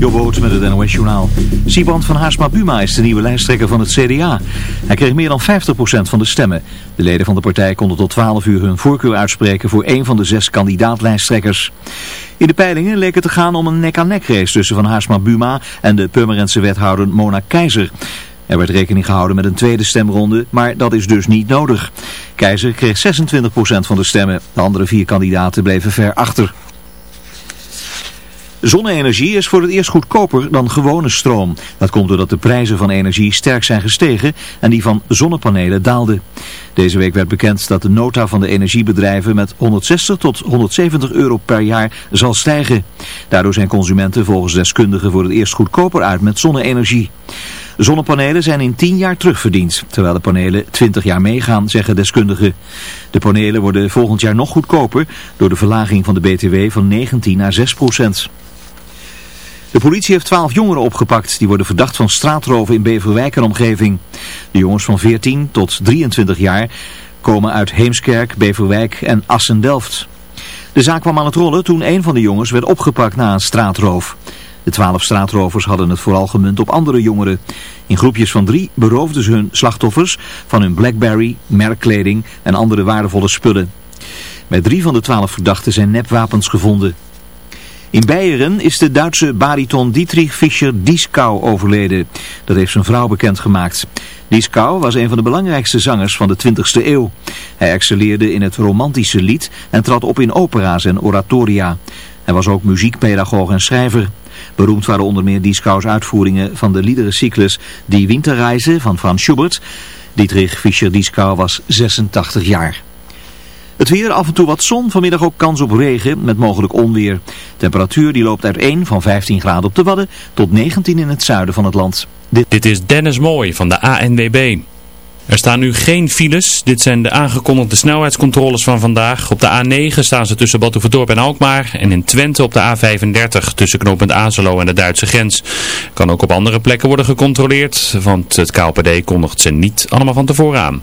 Jobboot met het NOS Journaal. Siband van Haarsma Buma is de nieuwe lijsttrekker van het CDA. Hij kreeg meer dan 50% van de stemmen. De leden van de partij konden tot 12 uur hun voorkeur uitspreken voor een van de zes kandidaatlijsttrekkers. In de peilingen leek het te gaan om een nek-aan-nek race tussen Van Haarsma Buma en de Purmerendse wethouder Mona Keizer. Er werd rekening gehouden met een tweede stemronde, maar dat is dus niet nodig. Keizer kreeg 26% van de stemmen. De andere vier kandidaten bleven ver achter. Zonne-energie is voor het eerst goedkoper dan gewone stroom. Dat komt doordat de prijzen van energie sterk zijn gestegen en die van zonnepanelen daalden. Deze week werd bekend dat de nota van de energiebedrijven met 160 tot 170 euro per jaar zal stijgen. Daardoor zijn consumenten volgens deskundigen voor het eerst goedkoper uit met zonne-energie. Zonnepanelen zijn in 10 jaar terugverdiend, terwijl de panelen 20 jaar meegaan, zeggen deskundigen. De panelen worden volgend jaar nog goedkoper door de verlaging van de BTW van 19 naar 6 procent. De politie heeft 12 jongeren opgepakt. Die worden verdacht van straatroven in Beverwijk en omgeving. De jongens van 14 tot 23 jaar komen uit Heemskerk, Beverwijk en Assen-Delft. De zaak kwam aan het rollen toen een van de jongens werd opgepakt na een straatroof. De twaalf straatrovers hadden het vooral gemunt op andere jongeren. In groepjes van drie beroofden ze hun slachtoffers van hun Blackberry, merkkleding en andere waardevolle spullen. Bij drie van de twaalf verdachten zijn nepwapens gevonden. In Beieren is de Duitse bariton Dietrich Fischer-Dieskau overleden. Dat heeft zijn vrouw bekendgemaakt. Dieskau was een van de belangrijkste zangers van de 20e eeuw. Hij excelleerde in het romantische lied en trad op in opera's en oratoria. Hij was ook muziekpedagoog en schrijver. Beroemd waren onder meer Dieskau's uitvoeringen van de liederencyclus Die Winterreizen van Frans Schubert. Dietrich Fischer-Dieskau was 86 jaar. Het weer, af en toe wat zon, vanmiddag ook kans op regen met mogelijk onweer. Temperatuur die loopt uiteen van 15 graden op de Wadden tot 19 in het zuiden van het land. Dit, Dit is Dennis Mooij van de ANWB. Er staan nu geen files. Dit zijn de aangekondigde snelheidscontroles van vandaag. Op de A9 staan ze tussen Batuverdorp en Alkmaar. En in Twente op de A35 tussen knooppunt Azelo en de Duitse grens. Kan ook op andere plekken worden gecontroleerd. Want het KLPD kondigt ze niet allemaal van tevoren aan.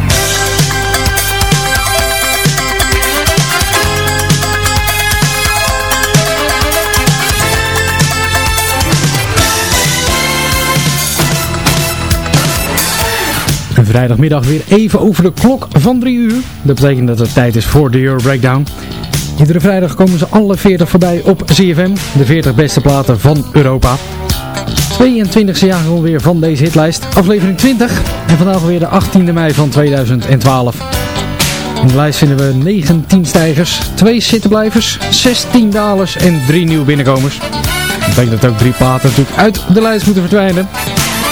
vrijdagmiddag weer even over de klok van 3 uur. Dat betekent dat het tijd is voor de Euro Breakdown. Iedere vrijdag komen ze alle 40 voorbij op CFM, de 40 beste platen van Europa. 22e jaar alweer van deze hitlijst, aflevering 20 en vandaag weer de 18e mei van 2012. In de lijst vinden we 19 stijgers, 2 zittenblijvers, 16 dalers en 3 nieuwe binnenkomers. Dat betekent dat ook 3 platen natuurlijk uit de lijst moeten verdwijnen.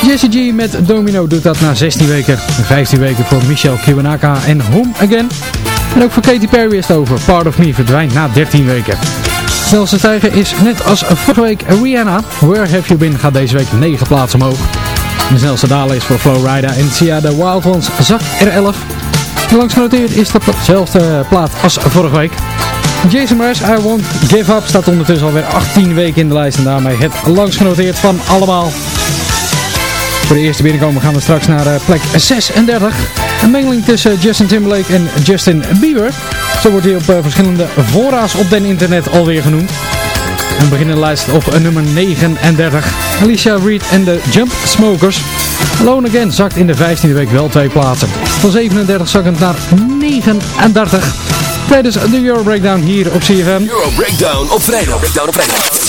Jesse G met Domino doet dat na 16 weken. 15 weken voor Michelle Kiwanaka en Home Again. En ook voor Katy Perry is het over. Part of Me verdwijnt na 13 weken. Snelste Tijger is net als vorige week Rihanna. Where Have You Been gaat deze week 9 plaatsen omhoog. De snelste dalen is voor Flowrider en Sia de Wild Ones zak R11. Langs genoteerd is dat dezelfde plaat als vorige week. Jason Mraz, I Won't Give Up, staat ondertussen alweer 18 weken in de lijst en daarmee het langs genoteerd van allemaal voor de eerste binnenkomen gaan we straks naar eh, plek 36. Een mengeling tussen Justin Timberlake en Justin Bieber. Zo wordt hij op eh, verschillende fora's op den internet alweer genoemd. Een beginnenlijst op eh, nummer 39. Alicia Reed en de Jump Smokers. Alone Again zakt in de 15e week wel twee plaatsen. Van 37 zakkend naar 39. Tijdens de Euro Breakdown hier op CFM. Euro Breakdown op vrijdag. Breakdown op vrijdag.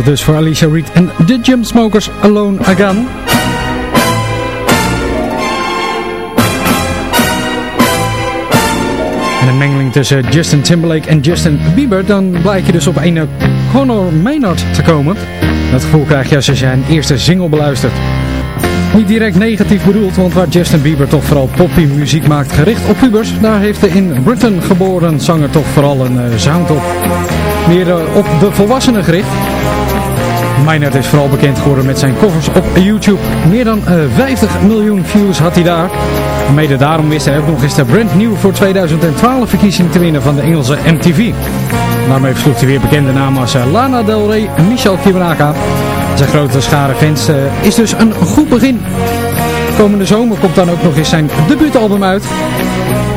dus voor Alicia Reed en The Jumpsmokers Alone Again. En een mengeling tussen Justin Timberlake en Justin Bieber, dan blijkt je dus op een Conor Maynard te komen. Dat gevoel krijg je als je zijn eerste single beluistert. Niet direct negatief bedoeld, want waar Justin Bieber toch vooral poppy muziek maakt gericht op pubers, daar heeft de in Britain geboren zanger toch vooral een zangtop sound op. Meer eh, op de volwassenen gericht. Maynard is vooral bekend geworden met zijn covers op YouTube. Meer dan uh, 50 miljoen views had hij daar. Mede daarom wist hij ook nog eens de brand new voor 2012 verkiezing te winnen van de Engelse MTV. Daarmee versloeg hij weer bekende namen als Lana Del Rey en Michel Kibraka. Zijn grote schare fans uh, is dus een goed begin. Komende zomer komt dan ook nog eens zijn debuutalbum uit.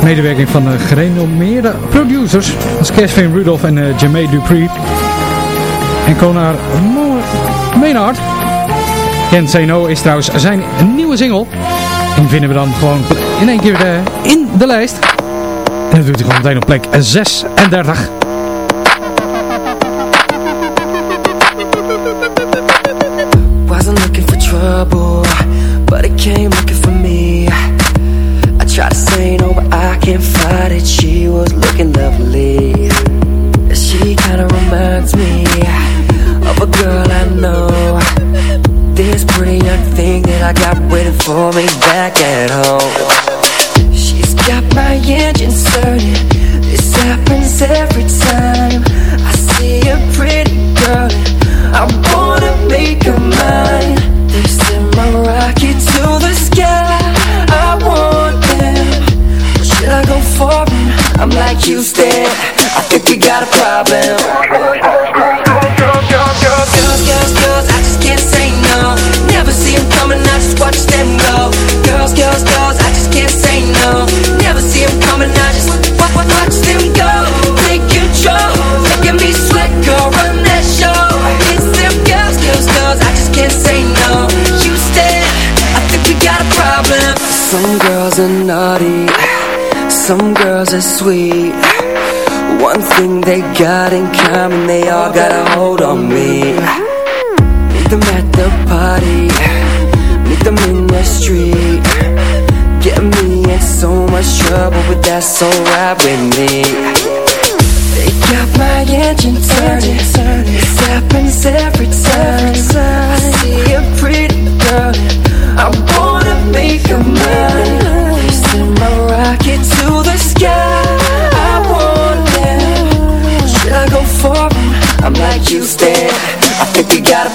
Medewerking van uh, gerenommeerde producers als Kevin Rudolph en uh, Jermaine Dupri. En Konar Maynard. Can't is trouwens zijn nieuwe single. En vinden we dan gewoon in één keer in de lijst. En dat doet hij gewoon meteen op plek 36. Are sweet. One thing they got in common, they all got a hold on me. Meet them at the party, meet them in the street. Get me in so much trouble, but that's alright with me. They got my engine turning, this happens every time. I see a pretty girl, I wanna make her mine. I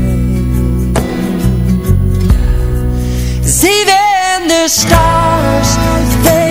the stars,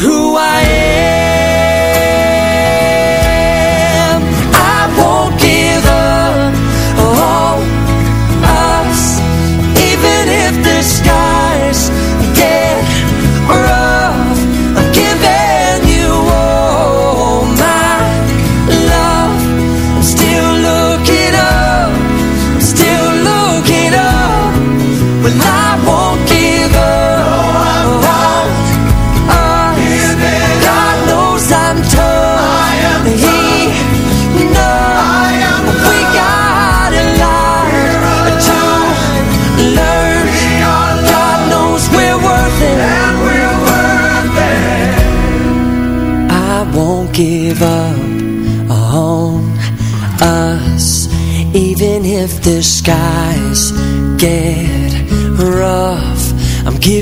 who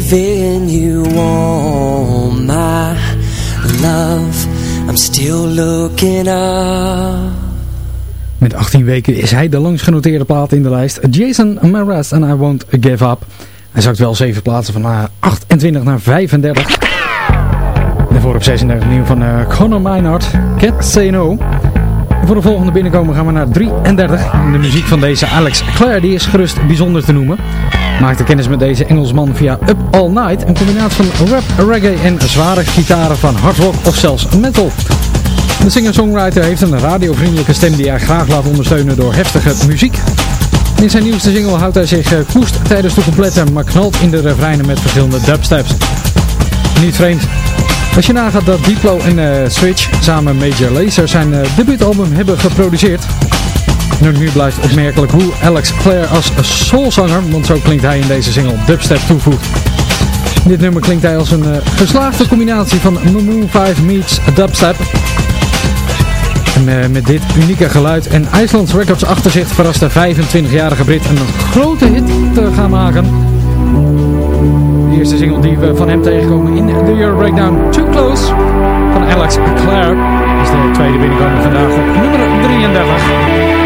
giving you my love I'm still looking up Met 18 weken is hij de langst genoteerde plaat in de lijst. Jason Mraz en I Won't Give Up. Hij zakt wel 7 plaatsen van eh, 28 naar 35. En op 36 nieuw van eh, Conor Meinhardt, Cat Say. Voor de volgende binnenkomen gaan we naar 33. En de muziek van deze Alex Clare die is gerust bijzonder te noemen. Maakte kennis met deze Engelsman via Up All Night. Een combinatie van rap, reggae en zware gitaren van hard rock of zelfs metal. De singer-songwriter heeft een radiovriendelijke stem die hij graag laat ondersteunen door heftige muziek. In zijn nieuwste single houdt hij zich eh, koest tijdens de complete, maar knalt in de refreinen met verschillende dubsteps. Niet vreemd. Als je nagaat dat Diplo en eh, Switch samen Major Lazer zijn eh, debuutalbum hebben geproduceerd. Nu blijft opmerkelijk hoe Alex Clare als soulzanger, want zo klinkt hij in deze single, dubstep toevoegt. Dit nummer klinkt hij als een eh, geslaagde combinatie van Moon 5 meets dubstep. En met dit unieke geluid en IJslands Records achter zich verrast de 25-jarige Brit een grote hit te gaan maken. Eerste single die we van hem tegenkomen in de Euro Breakdown Too Close van Alex Clare is de tweede binnenkomen vandaag op nummer 33.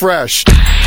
refreshed.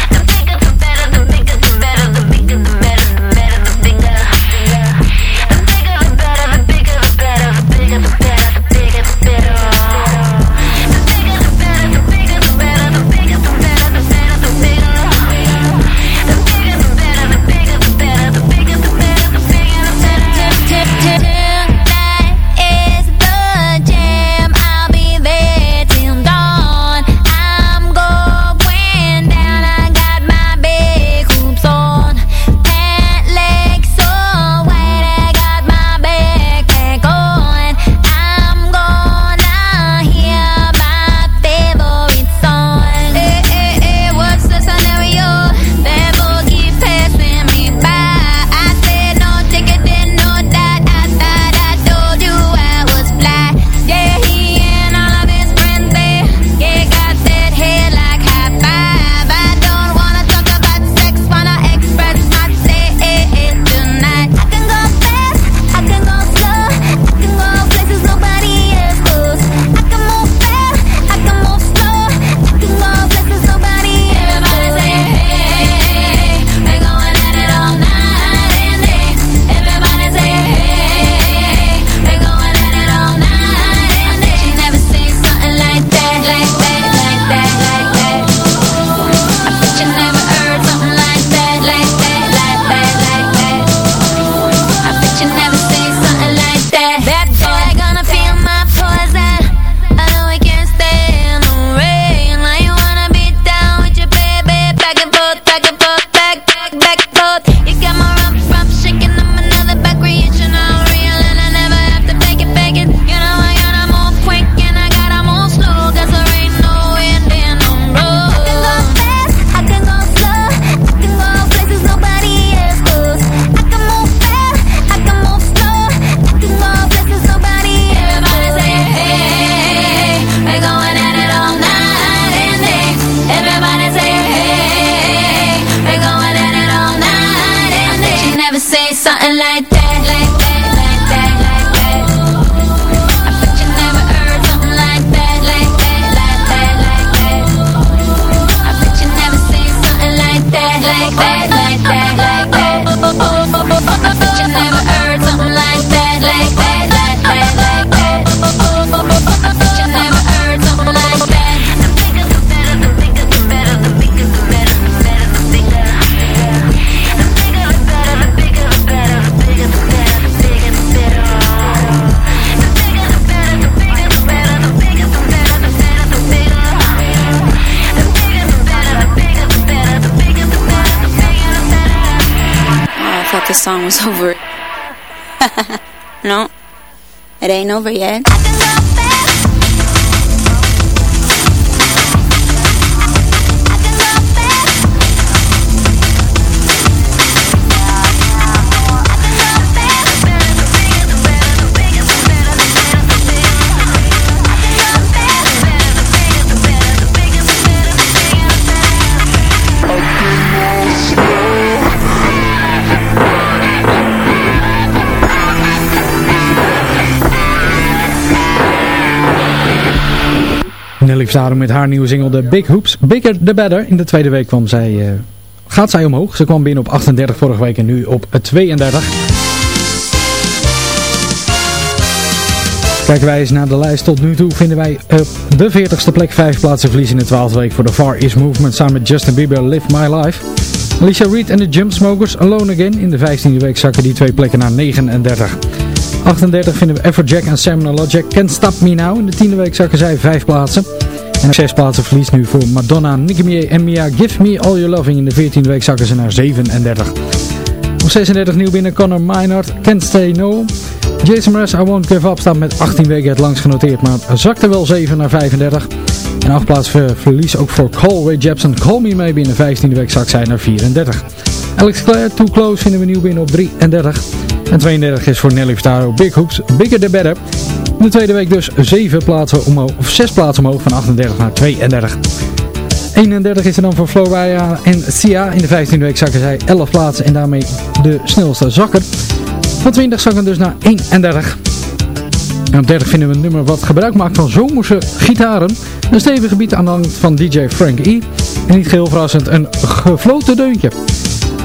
This song was over. no, it ain't over yet. Nelly Furtado met haar nieuwe single The Big Hoops. Bigger the Better. In de tweede week kwam zij, eh, gaat zij omhoog. Ze kwam binnen op 38 vorige week en nu op 32. Kijken wij eens naar de lijst. Tot nu toe vinden wij op de 40ste plek 5 plaatsen verlies in de 12e week voor de Far East Movement samen met Justin Bieber Live My Life. Alicia Reed en de Jumpsmokers Alone Again. In de 15e week zakken die twee plekken naar 39. 38 vinden we Everjack en Samuel Logic Can't Stop Me Now. In de 10e week zakken zij 5 plaatsen. En op 6 plaatsen verlies nu voor Madonna, Nicki Minaj en Mia Give Me All Your Loving. In de 14e week zakken ze naar 37. Op 36 nieuw binnen Conor Minard, Can't Stay No. Jason Mraz, I Won't Give Up staat met 18 weken het langst genoteerd, maar zakte wel 7 naar 35. En 8 plaatsen verlies ook voor Cole Ray Jepsen. Call Me Maybe in de 15e week zakt zij naar 34. Alex Clare, Too Close vinden we nieuw binnen op 33. En 32 is voor Nelly Furtado Big Hoops, Bigger the Better. In de tweede week dus 7 plaatsen omhoog, of 6 plaatsen omhoog van 38 naar 32. 31 is er dan voor Florida en Sia. In de 15e week zakken zij 11 plaatsen en daarmee de snelste zakker. Van 20 zakken dus naar 31. En op 30 vinden we een nummer wat gebruik maakt van zomerse gitaren. Een stevig gebied aan de hand van DJ Frank E. En niet geheel verrassend een gefloten deuntje.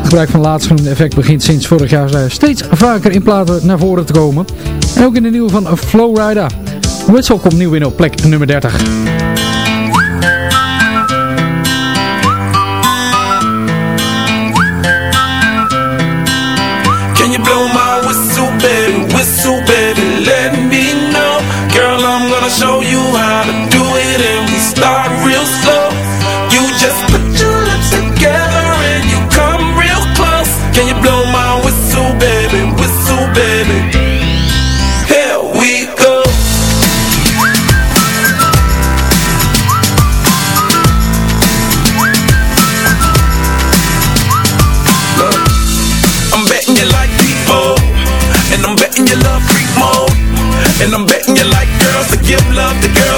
Gebruik van laatstgenoemde effect begint sinds vorig jaar steeds vaker in platen naar voren te komen. En ook in de nieuwe van Flowrider. Whistle komt nieuw in op plek nummer 30.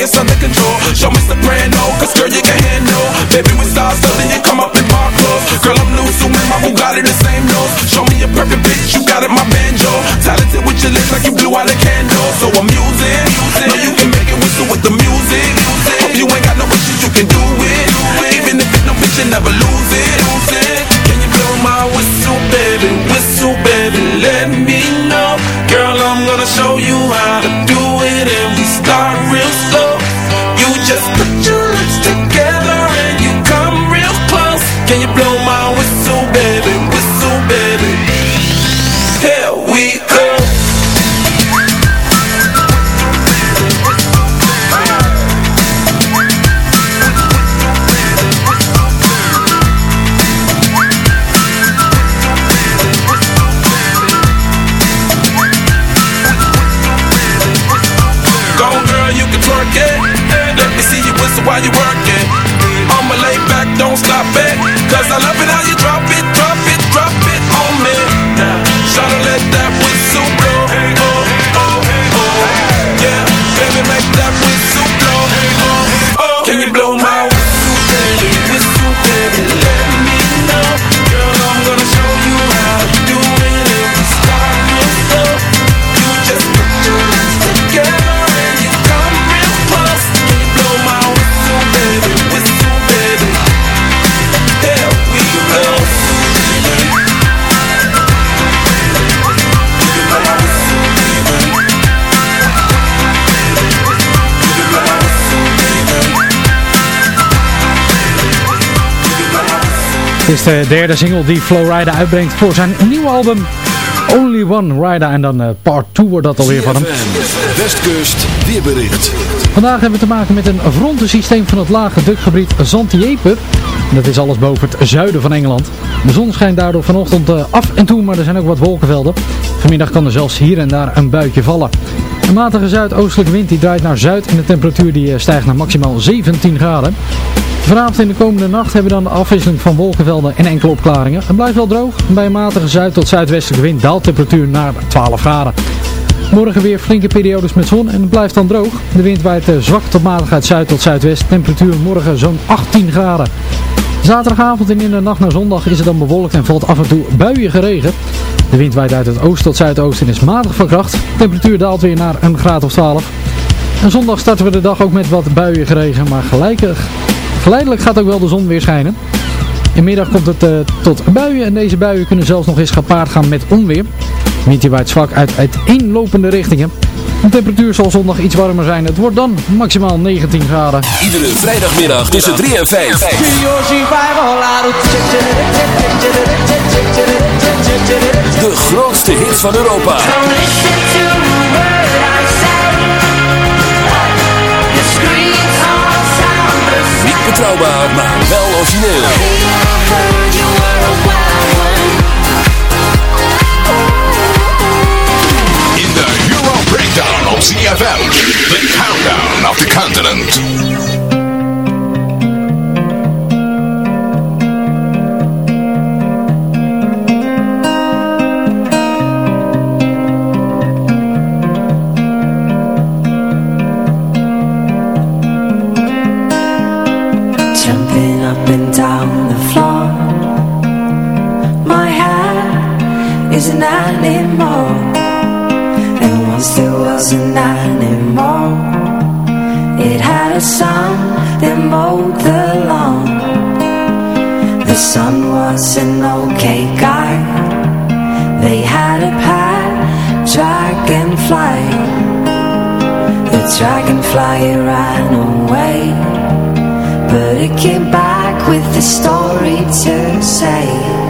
it's under control. Show me soprano, cause girl you can handle. Baby we start so then you come up in my clothes. Girl I'm loose, so my Bugatti the same nose. Show me a perfect bitch, you got it, my banjo. Talented with your lips like you blew out a candle. So I'm using, know you can make it whistle with the music. Hope you ain't got no issues, you can do it. Even if it's no bitch, you never lose Het is de derde single die Flowrider uitbrengt voor zijn nieuwe album Only One Rider. En dan eh, part 2 wordt dat alweer van hem. Westkust, weerbericht. Vandaag hebben we te maken met een frontensysteem van het lage drukgebied Zantiepe. Dat is alles boven het zuiden van Engeland. De zon schijnt daardoor vanochtend eh, af en toe, maar er zijn ook wat wolkenvelden. Vanmiddag kan er zelfs hier en daar een buitje vallen. Een matige zuidoostelijke wind die draait naar zuid en de temperatuur die eh, stijgt naar maximaal 17 graden. Vanavond in de komende nacht hebben we dan de afwisseling van wolkenvelden en enkele opklaringen. Het blijft wel droog. Bij een matige zuid- tot zuidwestelijke wind daalt de temperatuur naar 12 graden. Morgen weer flinke periodes met zon en het blijft dan droog. De wind waait eh, zwak tot matig uit zuid tot zuidwest. Temperatuur morgen zo'n 18 graden. Zaterdagavond en in de nacht naar zondag is het dan bewolkt en valt af en toe buiige regen. De wind waait uit het oost tot zuidoosten en is matig van kracht. De temperatuur daalt weer naar een graad of 12. En zondag starten we de dag ook met wat buiige regen, maar gelijkig, geleidelijk gaat ook wel de zon weer schijnen. Inmiddag komt het eh, tot buien en deze buien kunnen zelfs nog eens gepaard gaan met onweer. De wind waait zwak uit uiteenlopende richtingen. De temperatuur zal zondag iets warmer zijn. Het wordt dan maximaal 19 graden. Iedere vrijdagmiddag tussen 3 en 5. De grootste hits van Europa. Niet betrouwbaar, maar wel origineel. CFM. The Countdown of the Continent. Son was an okay guy. They had a pet dragonfly. The dragonfly ran away. But it came back with a story to say.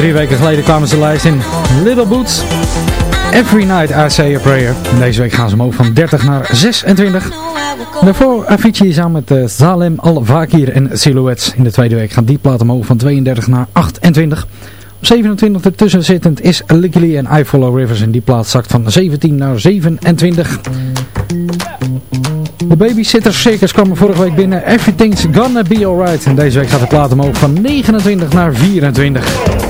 Drie weken geleden kwamen ze lijst in Little Boots. Every Night I Say a Prayer. En deze week gaan ze omhoog van 30 naar 26. Daarvoor Avicii samen met uh, Salem Al-Vakir en Silhouettes. In de tweede week gaan die plaat omhoog van 32 naar 28. Op 27 ertussen zittend is Lickily en I Follow Rivers. En die plaat zakt van 17 naar 27. De Babysitter Circus kwam er vorige week binnen. Everything's Gonna Be Alright. En deze week gaat de plaat omhoog van 29 naar 24.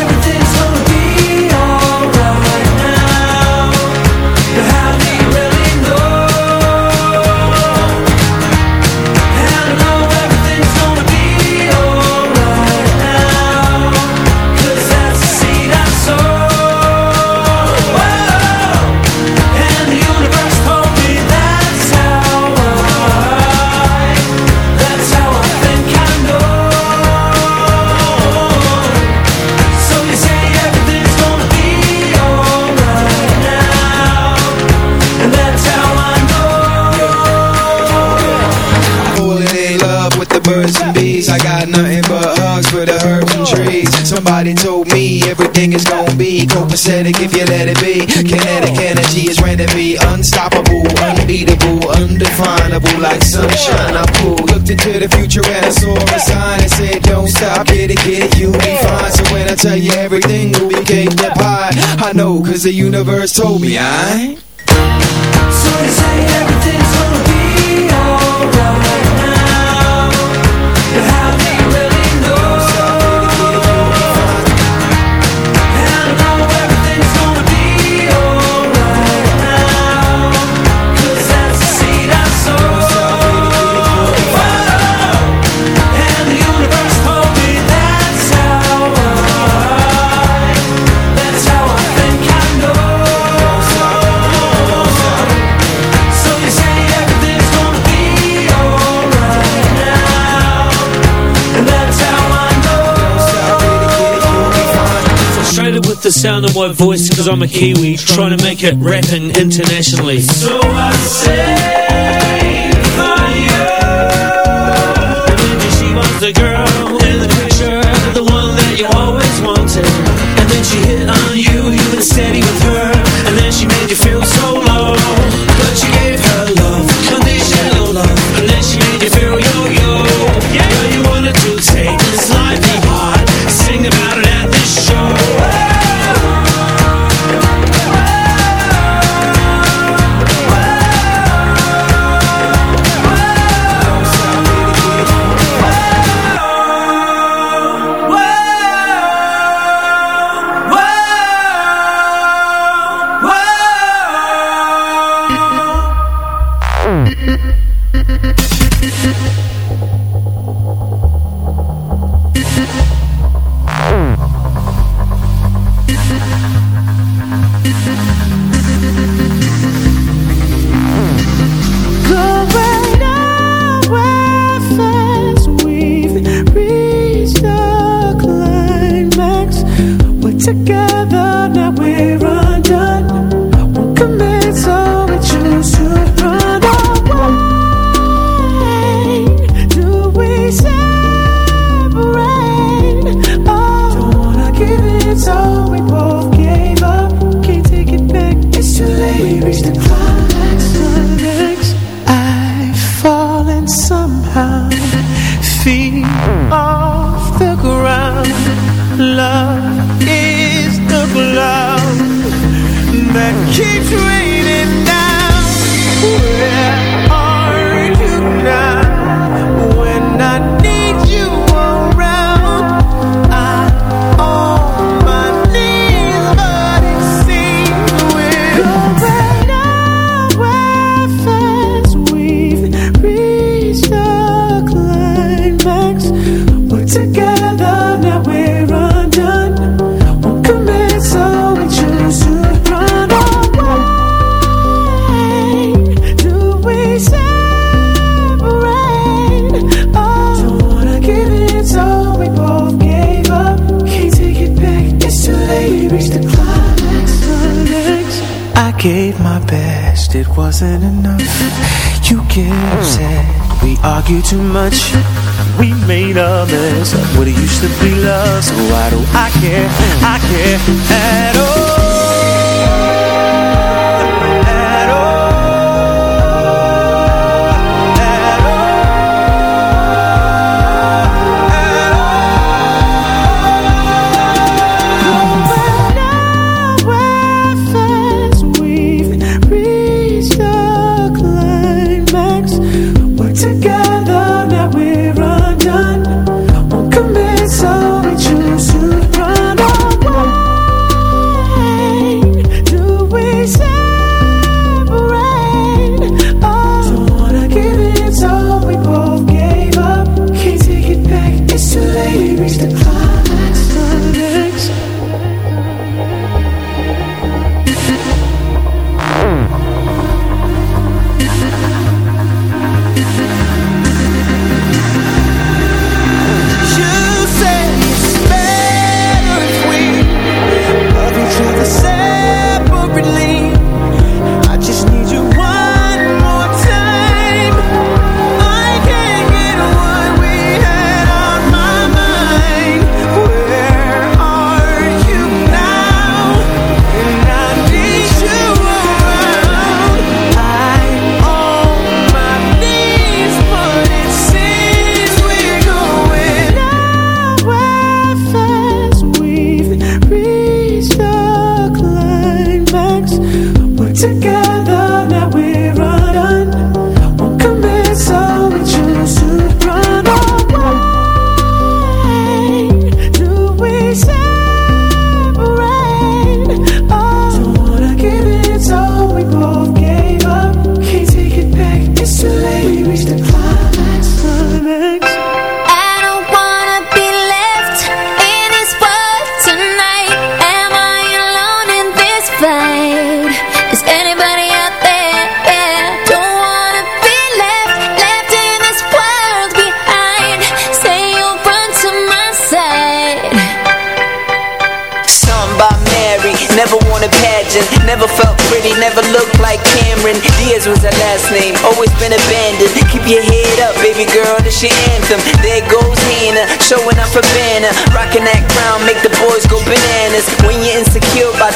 the future and I saw a sign and said, don't stop, get it, get it, you'll be fine. So when I tell you everything, we came to pie, I know, cause the universe told me, I. sound of my voice because I'm a Kiwi Trying to make it rapping internationally. So I say for And then she wants a girl close What it used to be love So why do I care, I care.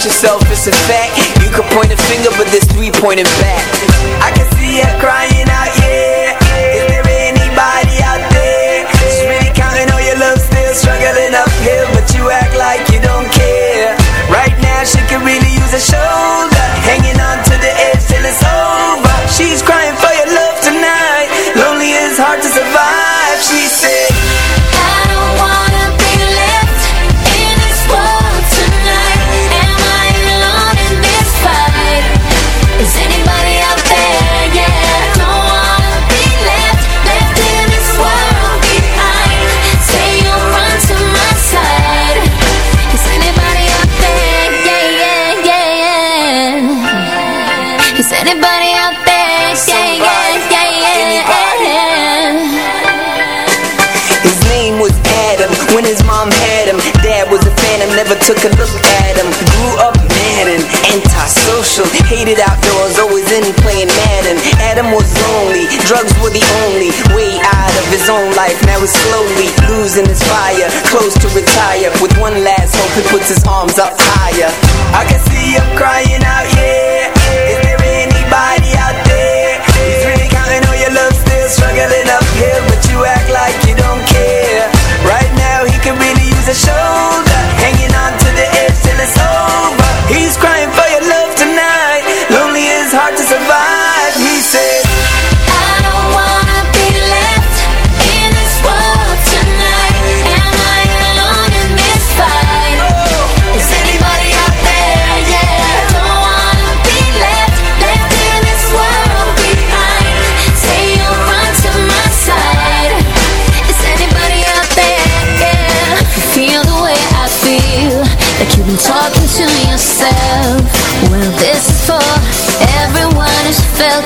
Yourself, it's a fact. You can point a finger, but there's three pointing back. Were the only way out of his own life. Now he's slowly losing his fire, close to retire. With one last hope, he puts his arms up higher. I can see him crying out, felt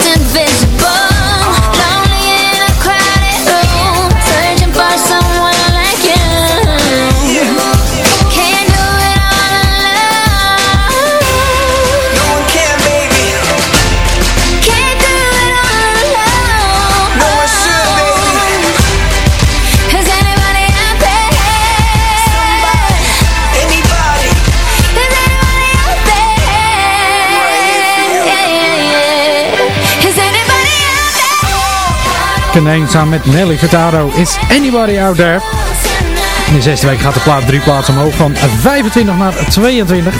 Kaneen samen met Nelly Furtado is Anybody Out There. In de zesde week gaat de plaat drie plaatsen omhoog van 25 naar 22.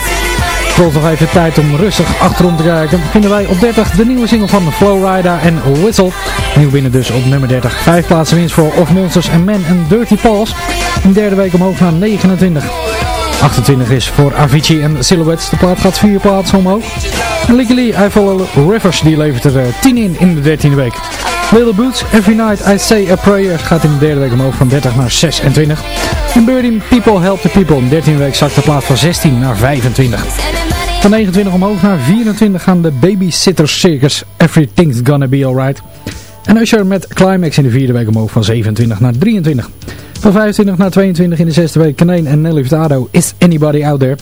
Kost nog even tijd om rustig achterom te kijken. Vinden wij op 30 de nieuwe single van Flowrider en Whistle. Nieuw binnen dus op nummer 30. Vijf plaatsen winst voor Of Monsters and Men en Dirty Paws. In de derde week omhoog naar 29. 28 is voor Avicii en Silhouettes. De plaat gaat vier plaatsen omhoog. En Legally I Follow Rivers die levert er eh, 10 in in de 13e week. Little Boots, Every Night I Say a Prayer gaat in de derde week omhoog van 30 naar 26. En Birdie, People Help the People. In de 13e week zakt de plaat van 16 naar 25. Van 29 omhoog naar 24 gaan de Babysitter Circus. Everything's Gonna Be Alright. En Usher met Climax in de vierde week omhoog van 27 naar 23. Van 25 naar 22 in de zesde week Kaneen en Nelly Furtado Is Anybody Out There.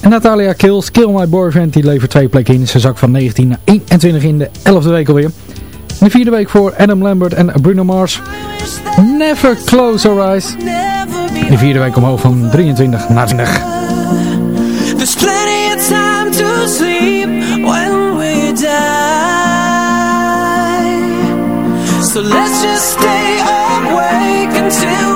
En Natalia Kills, Kill My Boyfriend, die levert twee plekken in. Ze zak van 19 naar 21 in de 11e week alweer. De vierde week voor Adam Lambert en Bruno Mars. Never Close Our Eyes. De vierde week omhoog van 23 naar 20. There's plenty of time to sleep when we die. So let's just stay awake until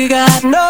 we got no